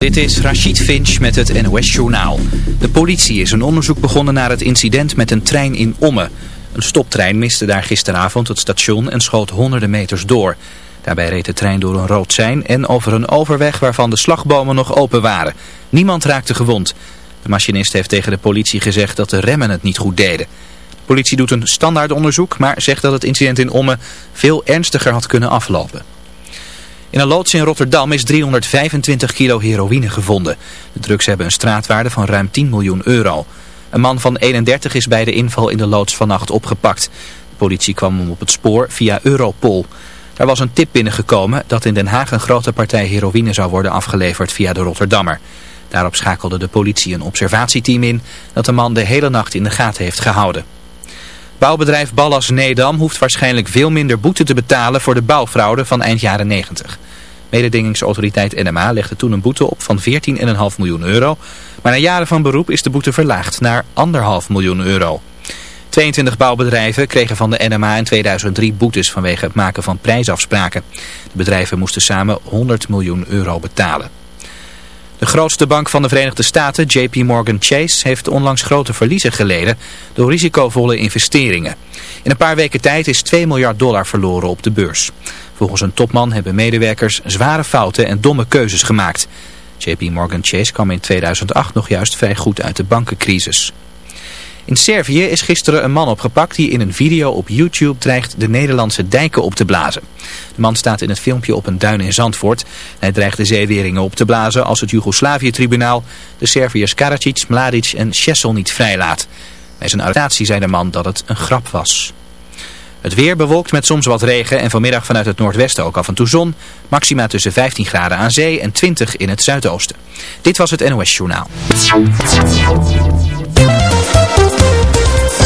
Dit is Rachid Finch met het NOS-journaal. De politie is een onderzoek begonnen naar het incident met een trein in Omme. Een stoptrein miste daar gisteravond het station en schoot honderden meters door. Daarbij reed de trein door een rood sein en over een overweg waarvan de slagbomen nog open waren. Niemand raakte gewond. De machinist heeft tegen de politie gezegd dat de remmen het niet goed deden. De politie doet een standaard onderzoek, maar zegt dat het incident in Omme veel ernstiger had kunnen aflopen. In een loods in Rotterdam is 325 kilo heroïne gevonden. De drugs hebben een straatwaarde van ruim 10 miljoen euro. Een man van 31 is bij de inval in de loods vannacht opgepakt. De politie kwam hem op het spoor via Europol. Er was een tip binnengekomen dat in Den Haag een grote partij heroïne zou worden afgeleverd via de Rotterdammer. Daarop schakelde de politie een observatieteam in dat de man de hele nacht in de gaten heeft gehouden. Bouwbedrijf Ballas Nedam hoeft waarschijnlijk veel minder boete te betalen voor de bouwfraude van eind jaren 90. Mededingingsautoriteit NMA legde toen een boete op van 14,5 miljoen euro. Maar na jaren van beroep is de boete verlaagd naar 1,5 miljoen euro. 22 bouwbedrijven kregen van de NMA in 2003 boetes vanwege het maken van prijsafspraken. De bedrijven moesten samen 100 miljoen euro betalen. De grootste bank van de Verenigde Staten, JP Morgan Chase, heeft onlangs grote verliezen geleden door risicovolle investeringen. In een paar weken tijd is 2 miljard dollar verloren op de beurs. Volgens een topman hebben medewerkers zware fouten en domme keuzes gemaakt. JP Morgan Chase kwam in 2008 nog juist vrij goed uit de bankencrisis. In Servië is gisteren een man opgepakt die in een video op YouTube dreigt de Nederlandse dijken op te blazen. De man staat in het filmpje op een duin in Zandvoort. Hij dreigt de zeeweringen op te blazen als het Joegoslavië-tribunaal de Serviërs Karadzic, Mladic en Šešelj niet vrijlaat. Bij zijn arrestatie zei de man dat het een grap was. Het weer bewolkt met soms wat regen en vanmiddag vanuit het noordwesten ook af en toe zon. Maxima tussen 15 graden aan zee en 20 in het zuidoosten. Dit was het NOS Journaal.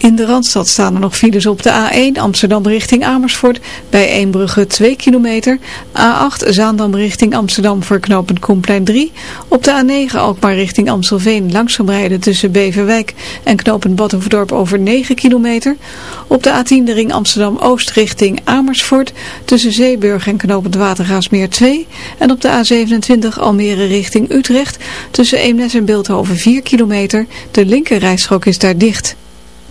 In de Randstad staan er nog files op de A1 Amsterdam richting Amersfoort. Bij Eembrugge 2 kilometer. A8 Zaandam richting Amsterdam voor knooppunt Koenplein 3. Op de A9 Alkmaar richting Amstelveen langzaam tussen Beverwijk en knooppunt Badhoevedorp over 9 kilometer. Op de A10 de ring Amsterdam Oost richting Amersfoort tussen Zeeburg en knooppunt Watergaasmeer 2. En op de A27 Almere richting Utrecht tussen Eemnes en Beeldhoven 4 kilometer. De linker rijstrook is daar dicht.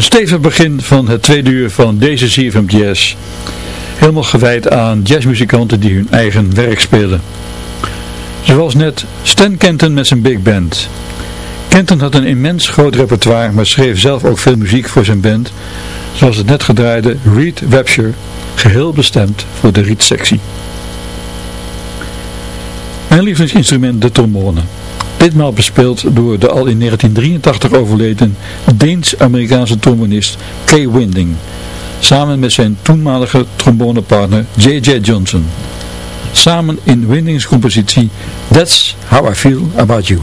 Een stevig begin van het tweede uur van deze CFM Jazz. Helemaal gewijd aan jazzmuzikanten die hun eigen werk spelen. Zoals net Stan Kenton met zijn big band. Kenton had een immens groot repertoire, maar schreef zelf ook veel muziek voor zijn band. Zoals het net gedraaide Reed Rapture, geheel bestemd voor de riedsectie. Mijn lievelingsinstrument de trombone. Ditmaal bespeeld door de al in 1983 overleden Deens-Amerikaanse trombonist Kay Winding. Samen met zijn toenmalige trombonepartner J.J. Johnson. Samen in Windings compositie That's How I Feel About You.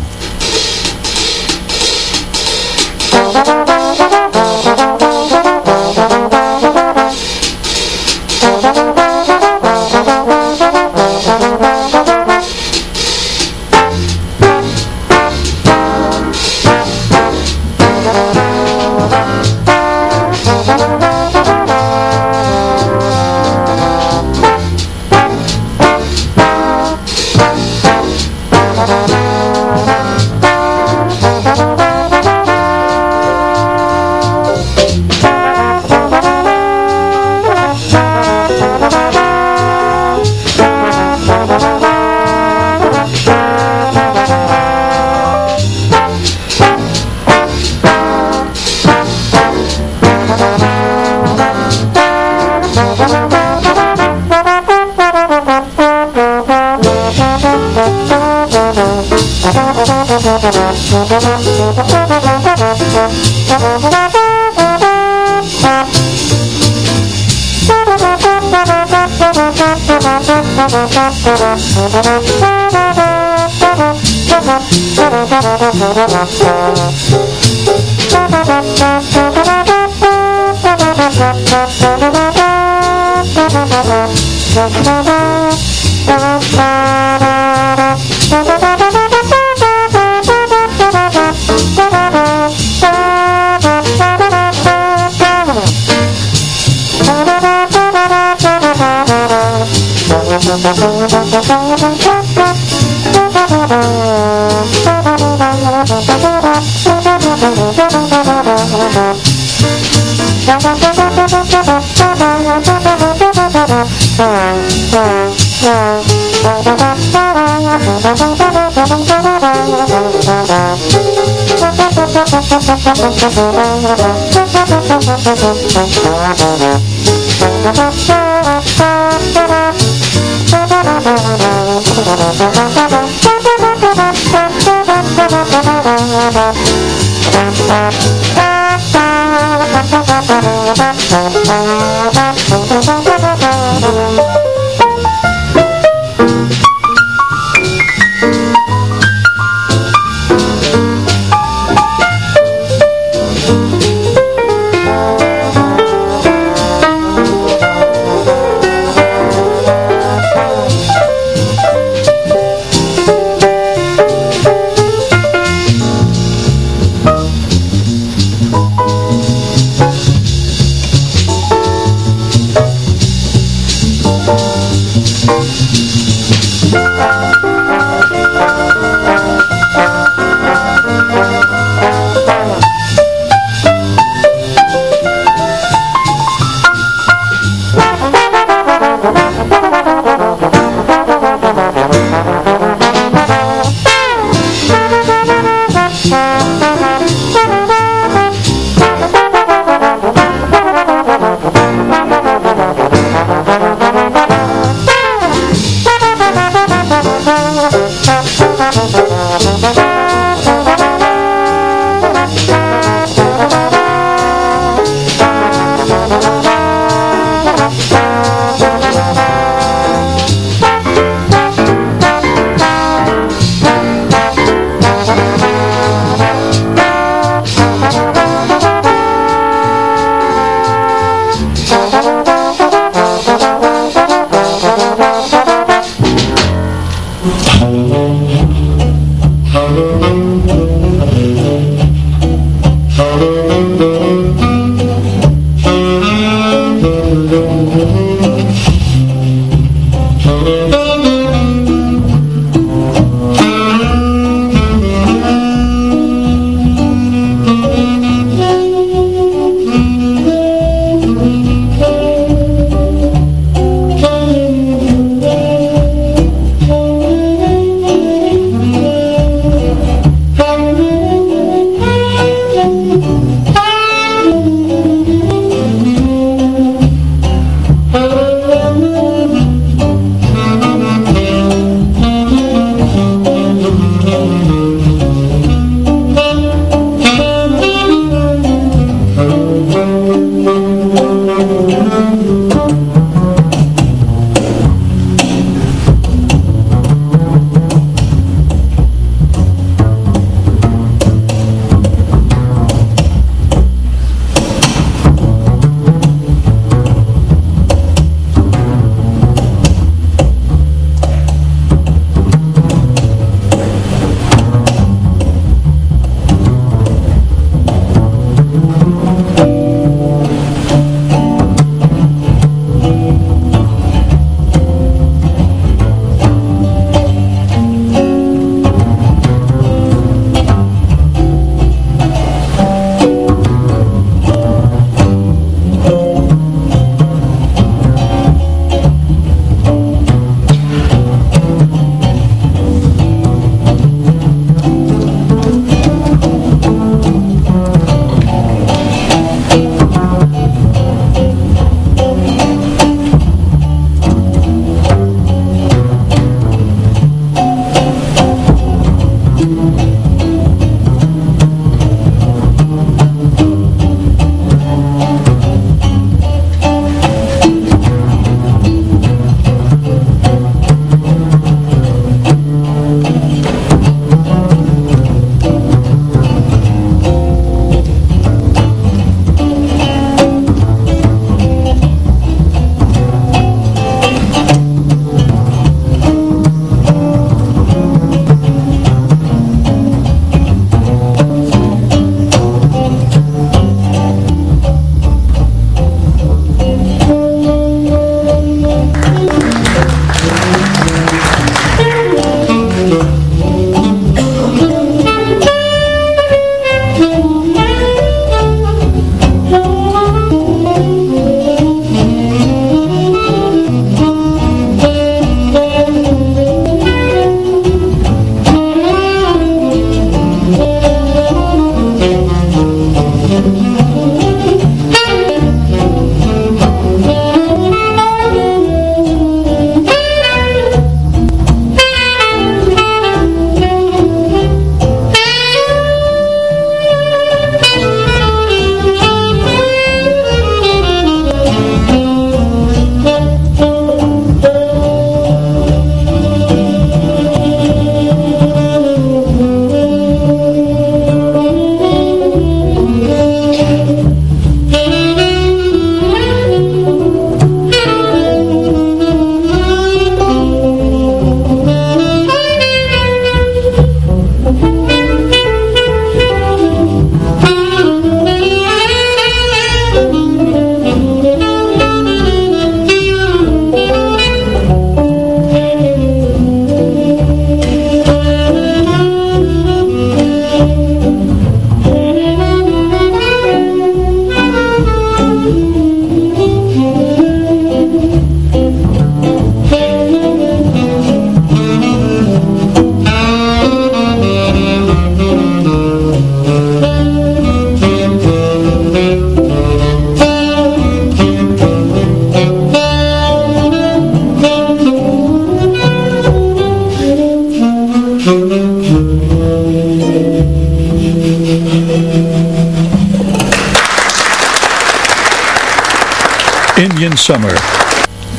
Summer.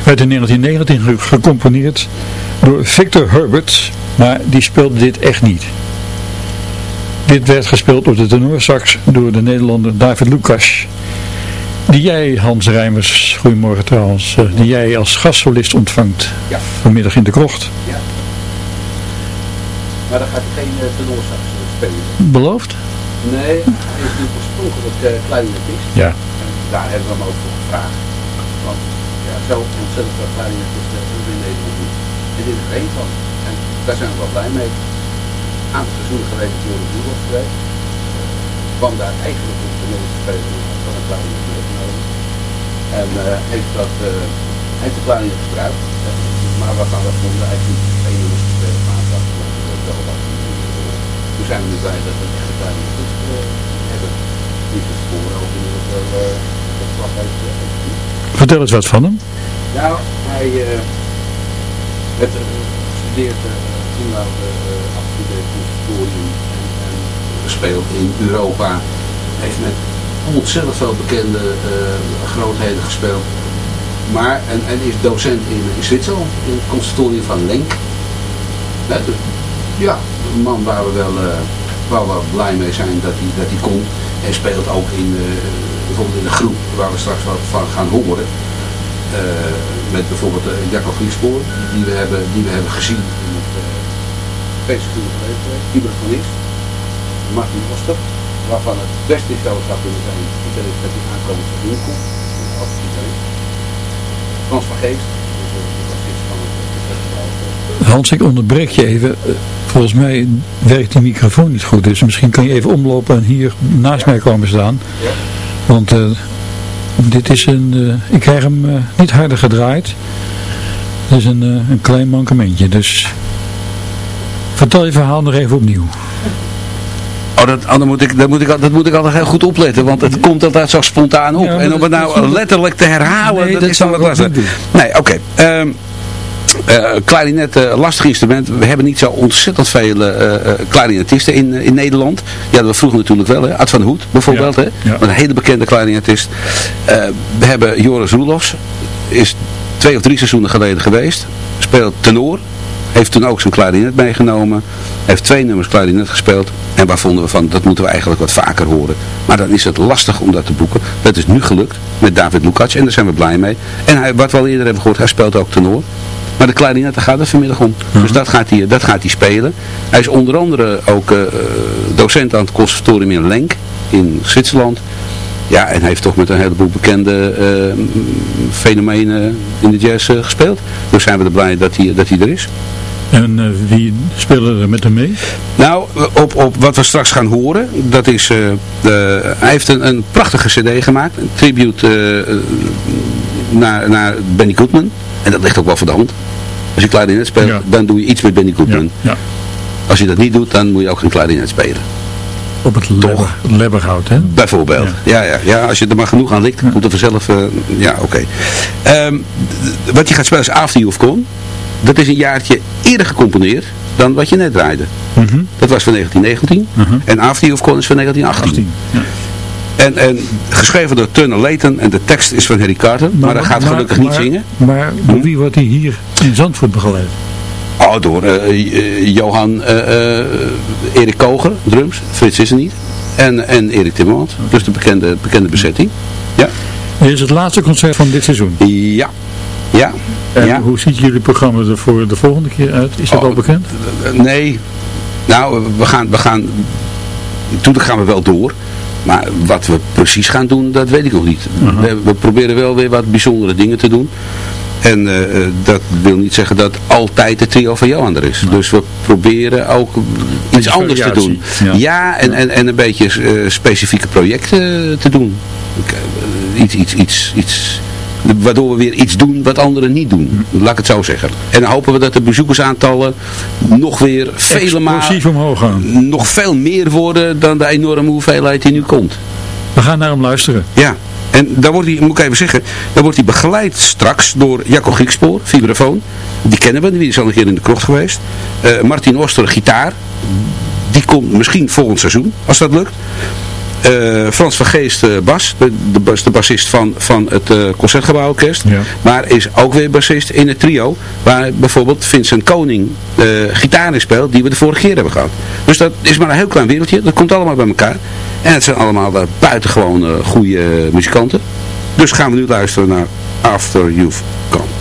Werd in 1919 gecomponeerd door Victor Herbert, maar die speelde dit echt niet. Dit werd gespeeld op de tenorsax door de Nederlander David Lucas. Die jij, Hans Rijmers, goedemorgen trouwens, eh, die jij als gastsolist ontvangt Ja. vanmiddag in de krocht. Ja. Maar dan gaat hij geen uh, tenorsax eh, spelen. Beloofd? Nee, hij is natuurlijk oorspronkelijk uh, clarinetist. Ja. En daar hebben we hem ook voor gevraagd. Zo ontzettend veel clarinetisten hebben we in Nederland niet. En dit is er één van. En daar zijn we wel blij mee. Een aantal seizoenen geleden is Joris Doelof geweest. Uh, kwam daar eigenlijk op de Nederlandse spelen van een clarinet meegenomen. En uh, heeft, dat, uh, heeft de clarinet gebruikt. maar we vonden eigenlijk niet twee nummers gespeeld maandag. Wel wat. Toen zijn we nu blij dat we een echte clarinetist hebben. Die de sporen wel de slag heeft, heeft Vertel eens wat van hem. Nou, hij uh, werd uh, gestudeerd uh, toen uh, afgestudeerd conservatorium en, en gespeeld in Europa. Heeft met ontzettend veel bekende grootheden gespeeld. Maar, en, en is docent in, in Zwitserland, in het conservatorium van Lenk. Ja, dus, ja, een man waar we wel, waar we blij mee zijn dat hij, dat hij komt. En speelt ook in, bijvoorbeeld in de groep waar we straks wat van gaan horen. Uh, met bijvoorbeeld uh, Jacco Griespoor, die we hebben, die we hebben gezien in het uh, twee seizoenen geleden, vibrafonist, Martin Oster, waarvan het beste is zou kunnen zijn, gitarist dat hij aankomt van Winkel, als. Frans van Geest, dus van. Hans, ik onderbreek je even. Volgens mij werkt die microfoon niet goed, dus misschien kan je even omlopen en hier naast ja. mij komen staan. Ja. Want dit is een, uh, ik krijg hem uh, niet harder gedraaid. Het is een, uh, een klein mankementje, dus vertel je verhaal nog even opnieuw. Oh, dat, oh, dan moet ik, dat, moet ik, dat moet ik altijd heel goed opletten, want het komt altijd zo spontaan op. Ja, en om het nou letterlijk te herhalen, nee, dat, dat is dan wat lastig. Nee, oké. Okay. Um, uh, klarinet, uh, lastig instrument. We hebben niet zo ontzettend veel klarinetisten in, in Nederland. Hadden we vroeger natuurlijk wel. Hè? Ad van Hoed bijvoorbeeld. Ja, hè? ja. Een hele bekende klarinetist. we hebben Joris Roelofs. Is twee of drie seizoenen geleden geweest. Speelt tenor. Heeft toen ook zijn klarinet meegenomen. Heeft twee nummers klarinet gespeeld. En waar vonden we van, dat moeten we eigenlijk wat vaker horen. Maar dan is het lastig om dat te boeken. Dat is nu gelukt met David Lukacs. En daar zijn we blij mee. En hij, wat we al eerder hebben gehoord, hij speelt ook tenor. Maar de klarinet, daar gaat het vanmiddag om. Mhm. Dus dat gaat, hij, dat gaat hij spelen. Hij is onder andere ook uh, docent aan het conservatorium in Lenk. In Zwitserland. Ja, en hij heeft toch met een heleboel bekende uh, fenomenen in de jazz uh, gespeeld. Dus zijn we er blij dat hij, dat hij er is. En uh, wie spelen er met hem mee? Nou, op, op wat we straks gaan horen, dat is, de, hij heeft een, een prachtige cd gemaakt, een tribute naar, naar Benny Goodman. En dat ligt ook wel voor de hand. Als je klarinet speelt, Ja. dan doe je iets met Benny Goodman. Ja, ja. Als je dat niet doet, dan moet je ook geen klarinet spelen. Op het lebber, lebberhout, hè? Bijvoorbeeld. Ja. Ja, ja, als je er maar genoeg aan likt, komt er vanzelf... uh, ja, oké. Okay. Um, wat je gaat spelen is After You've Gone. Dat is een jaartje eerder gecomponeerd dan wat je net draaide. Mm -hmm. Dat was van 1919. Uh -huh. En After You've Gone is van 1918. 18, ja. En, en geschreven door Turner Layton en de tekst is van Harry Carter. Maar, maar hij gaat gelukkig maar, niet zingen. Maar door wie wordt hij hier in Zandvoort begeleid? Oh, door uh, uh, Johan uh, Erik Koger, drums. Frits is er niet. En, en Erik Timmermans. Dus de bekende, bekende bezetting. Ja. Dit is het laatste concert van dit seizoen? Ja. Ja. En ja. hoe ziet jullie programma er voor de volgende keer uit? Is dat oh, al bekend? Nee. Nou, we gaan, we gaan... Toen gaan we wel door. Maar wat we precies gaan doen, dat weet ik nog niet. Uh -huh. we, we, proberen wel weer wat bijzondere dingen te doen. En uh, dat wil niet zeggen dat altijd de trio van Johan er is. Nee. Dus we proberen ook iets anders te doen. Ja, ja en, en, en een beetje uh, specifieke projecten te doen. Iets, iets, iets, iets, waardoor we weer iets doen wat anderen niet doen. Laat ik het zo zeggen. En dan hopen we dat de bezoekersaantallen nog weer vele malen omhoog gaan. nog veel meer worden dan de enorme hoeveelheid die nu komt. We gaan naar hem luisteren. Ja. En dan wordt hij, moet ik even zeggen, dan wordt hij begeleid straks door Jacco Griekspoor, vibrafoon. Die kennen we, die is al een keer in de krocht geweest. Uh, Martin Oster, gitaar. Die komt misschien volgend seizoen, als dat lukt. Uh, Frans van Geest uh, bas, de, de, de bassist van, van het uh, Concertgebouworkest. Ja. Maar is ook weer bassist in het trio. Waar bijvoorbeeld Vincent Koning gitaar in speelt, die we de vorige keer hebben gehad. Dus dat is maar een heel klein wereldje. Dat komt allemaal bij elkaar. En het zijn allemaal buitengewoon goede muzikanten. Dus gaan we nu luisteren naar After You've Gone.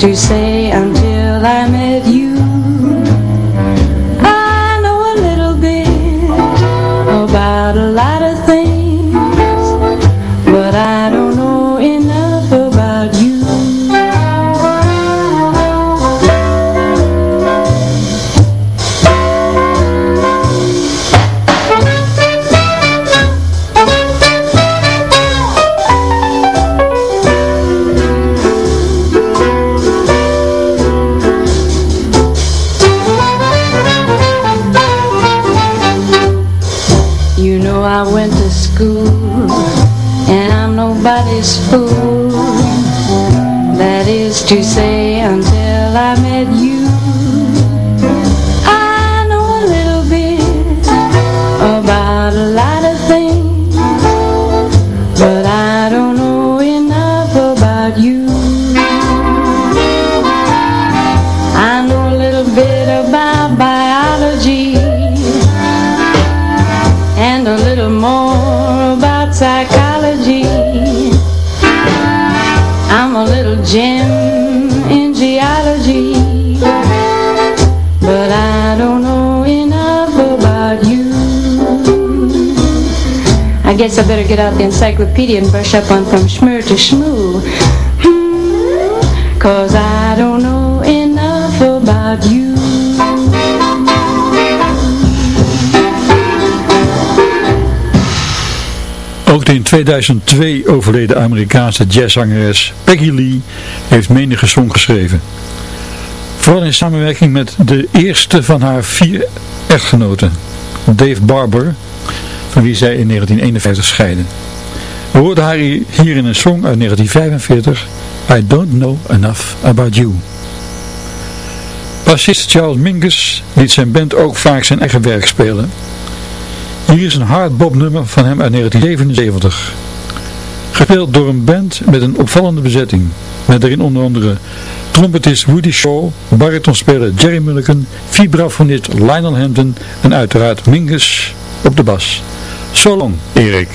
To say until I met you I better get out the encyclopedia and brush up on from schmur to schmoo. Hmm, Cause I don't know enough about you. Ook de in 2002 overleden Amerikaanse jazzzangeres Peggy Lee heeft menige song geschreven. Vooral in samenwerking met de eerste van haar vier echtgenoten, Dave Barber, van wie zij in 1951 scheiden. We hoorden haar hier in een song uit 1945, I Don't Know Enough About You. Bassist Charles Mingus liet zijn band ook vaak zijn eigen werk spelen. Hier is een hardbop nummer van hem uit 1977. Gespeeld door een band met een opvallende bezetting. Met daarin onder andere trompetist Woody Shaw, baritonspeler Jerry Mulligan, vibrafonist Lionel Hampton en uiteraard Mingus op de bas. So Erik.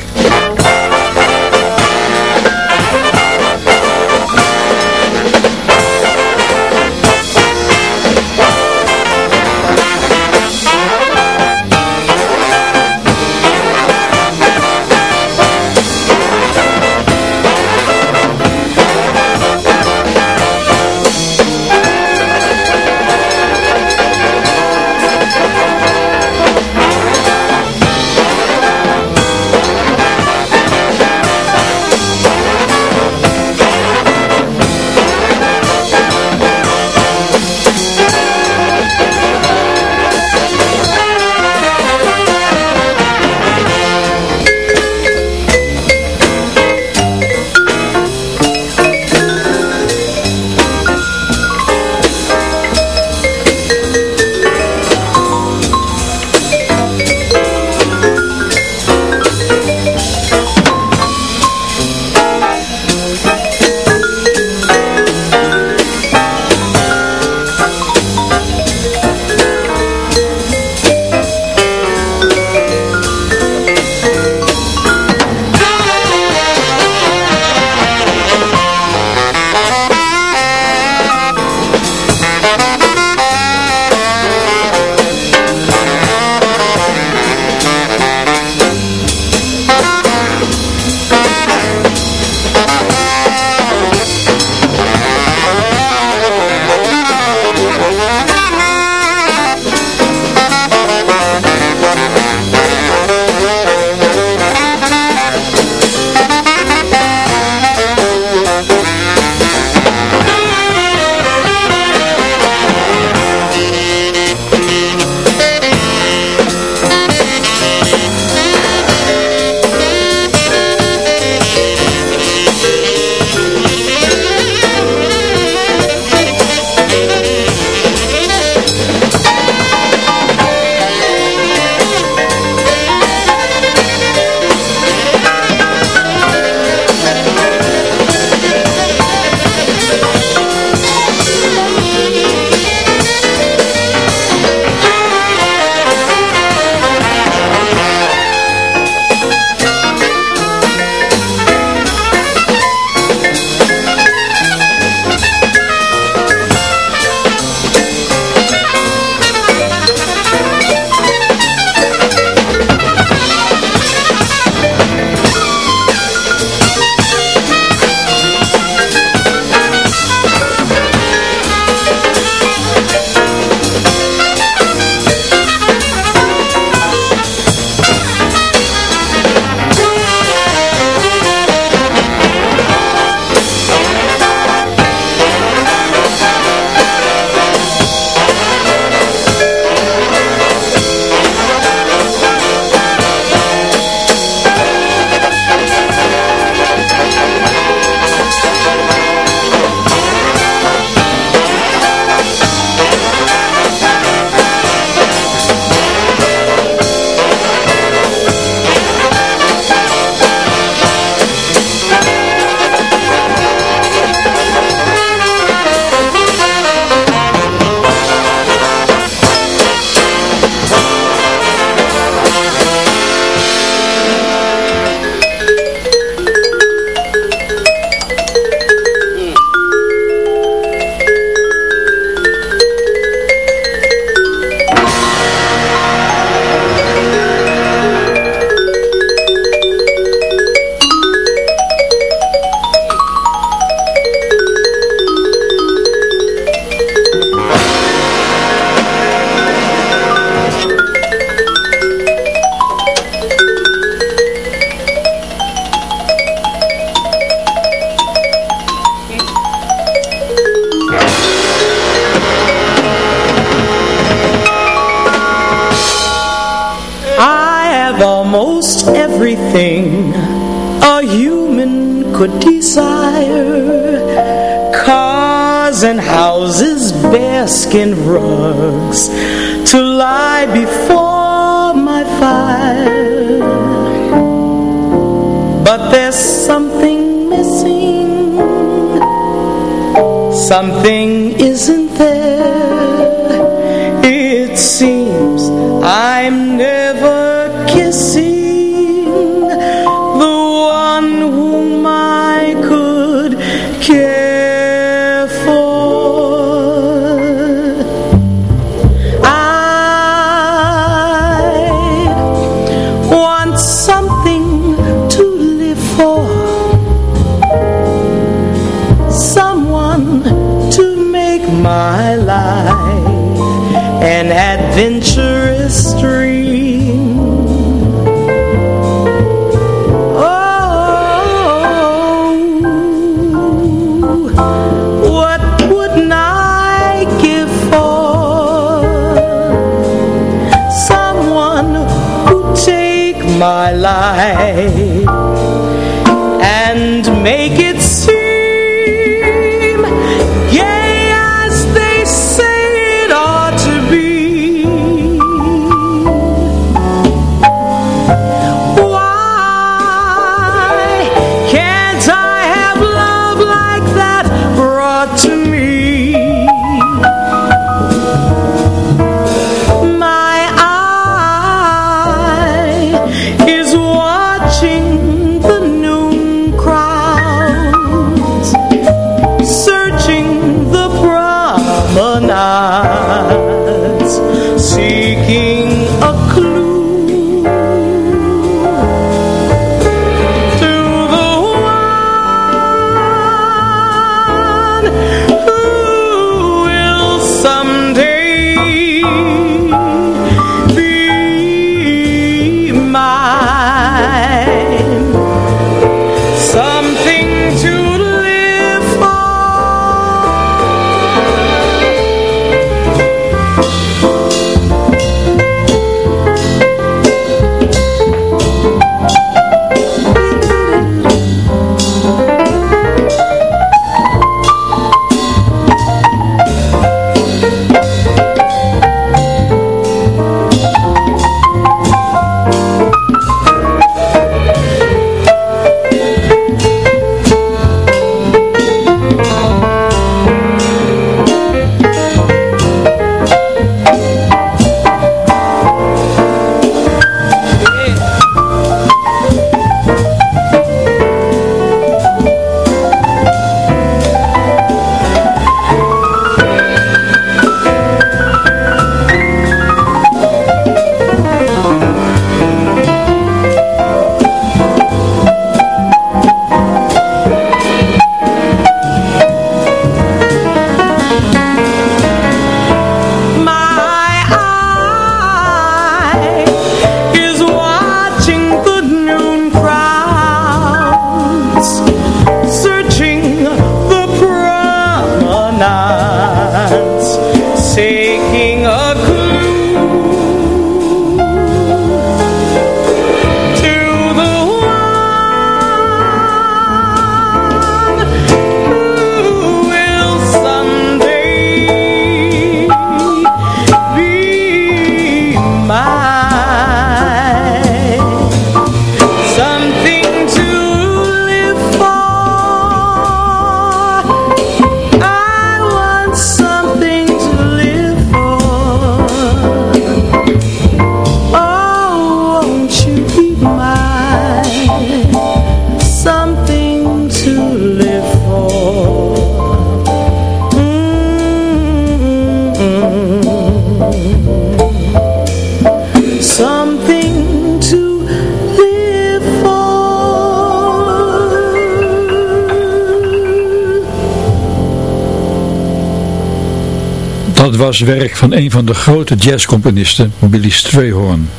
Was werk van een van de grote jazzcomponisten, Billy Strayhorn.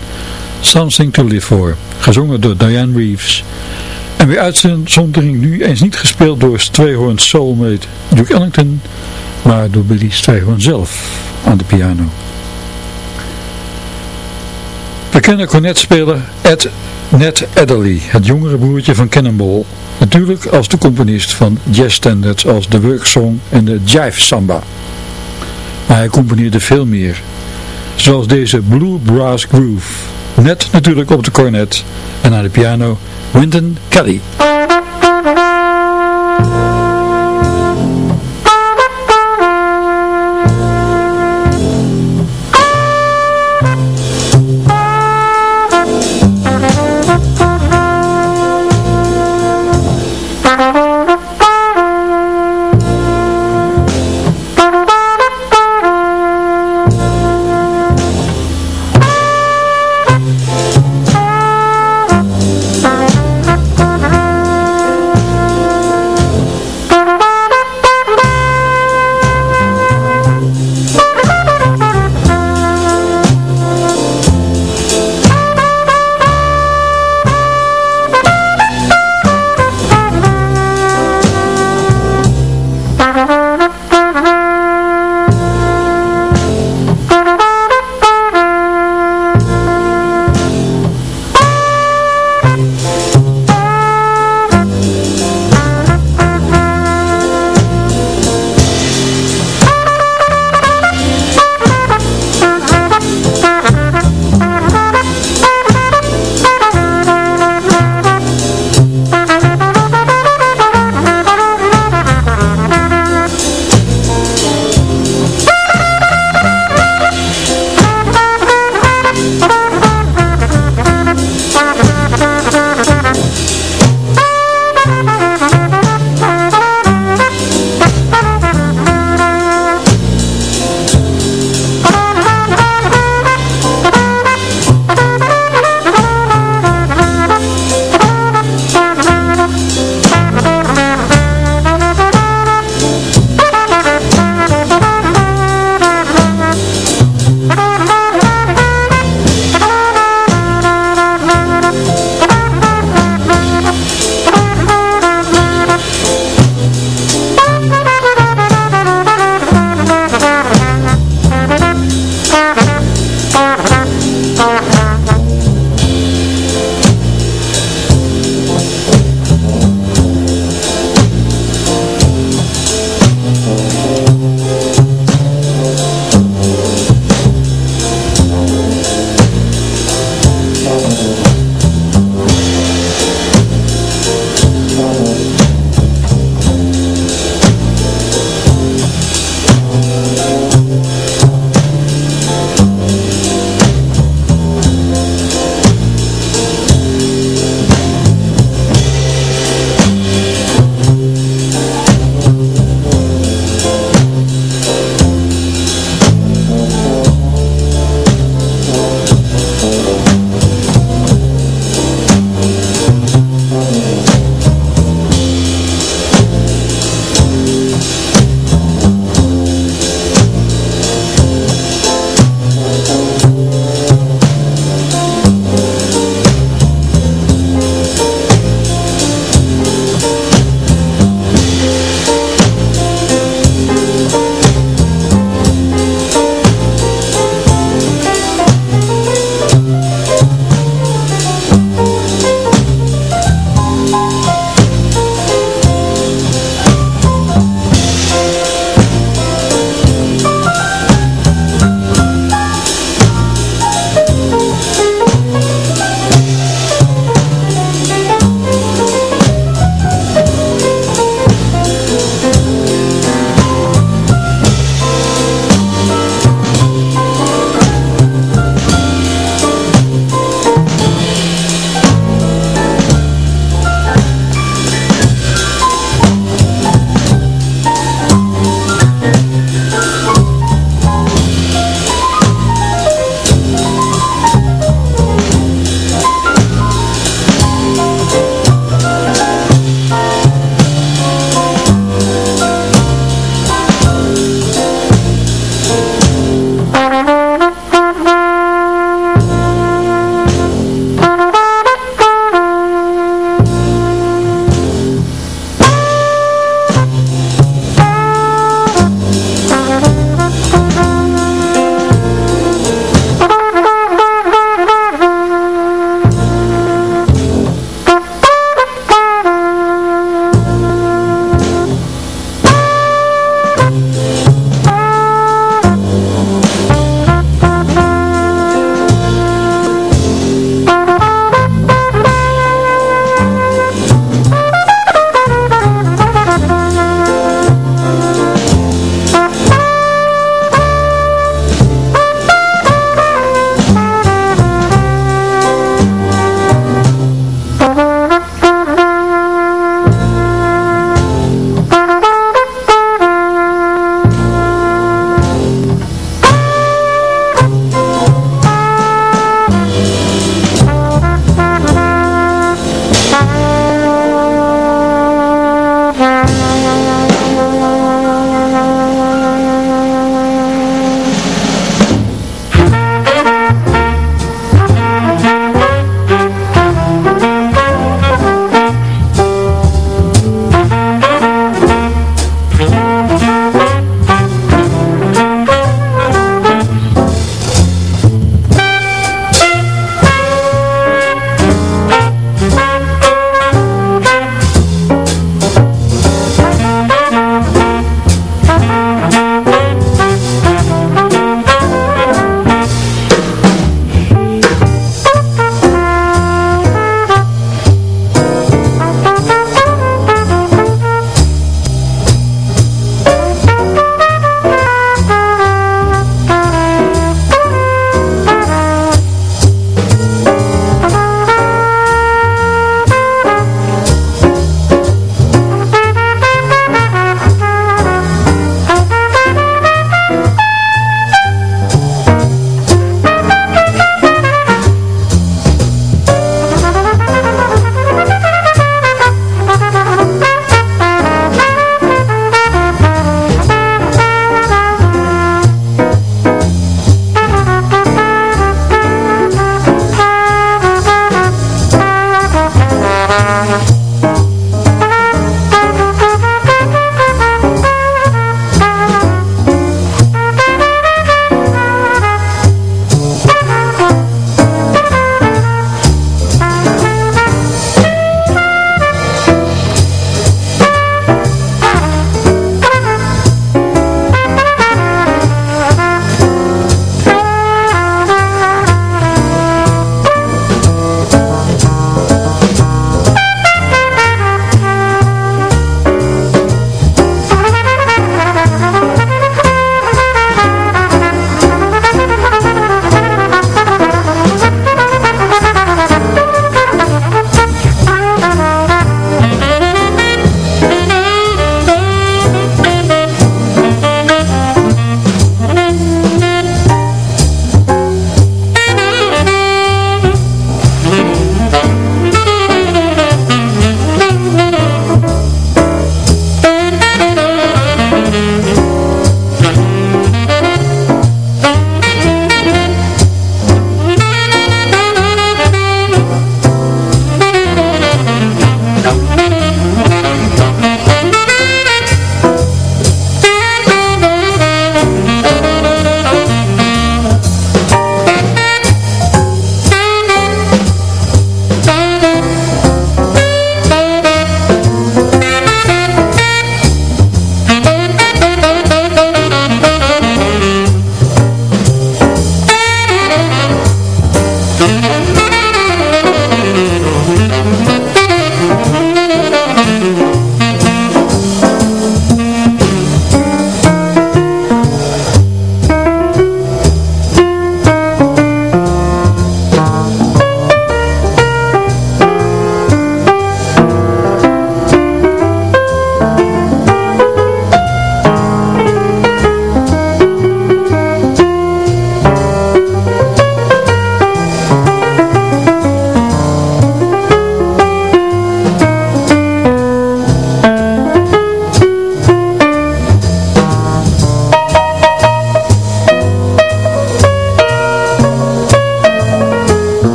Something to Live For, gezongen door Diane Reeves. En weer uitzondering nu eens niet gespeeld door Strayhorn's soulmate Duke Ellington, maar door Billy Strayhorn zelf aan de piano. We kennen cornetspeler Ed Ned Adderley, het jongere broertje van Cannonball. Natuurlijk als de componist van jazzstandards als de Work Song en de Jive Samba. Maar hij componeerde veel meer. Zoals deze Blue Brass Groove. Net natuurlijk op de cornet en aan de piano Wynton Kelly.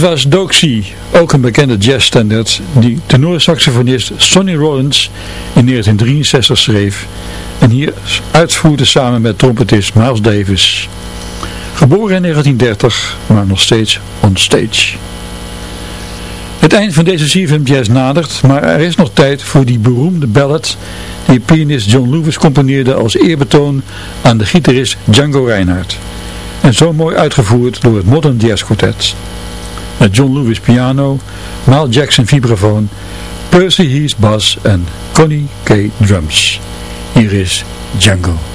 Was Doxy, ook een bekende jazzstandard die tenorsaxofonist Sonny Rollins in 1963 schreef en hier uitvoerde samen met trompetist Miles Davis. Geboren in 1930, maar nog steeds on stage. Het eind van deze CFM Jazz nadert, maar er is nog tijd voor die beroemde ballad die pianist John Lewis componeerde als eerbetoon aan de gitarist Django Reinhardt. En zo mooi uitgevoerd door het Modern Jazz Quartet. Met John Lewis piano, Mal Jackson vibrafoon, Percy Heath bass en Connie K drums. Hier is Django.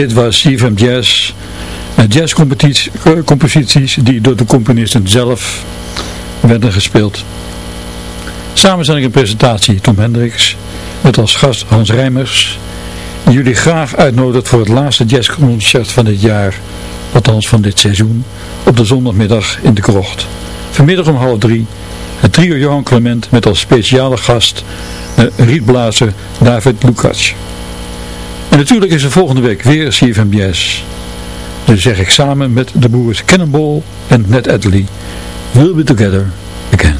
Dit was CFM Jazz. Jazzcomposities die door de componisten zelf werden gespeeld. Samenstelling en presentatie Tom Hendricks. Met als gast Hans Rijmers. Die jullie graag uitnodigt voor het laatste jazzconcert van dit jaar. Althans van dit seizoen. Op de zondagmiddag in de krocht. Vanmiddag om half drie. Het trio Johan Clement met als speciale gast de rietblazer David Lukacs. En natuurlijk is er volgende week weer CFM Jazz. Dus zeg ik samen met de broers Cannonball en Ned Adley, We'll be together again.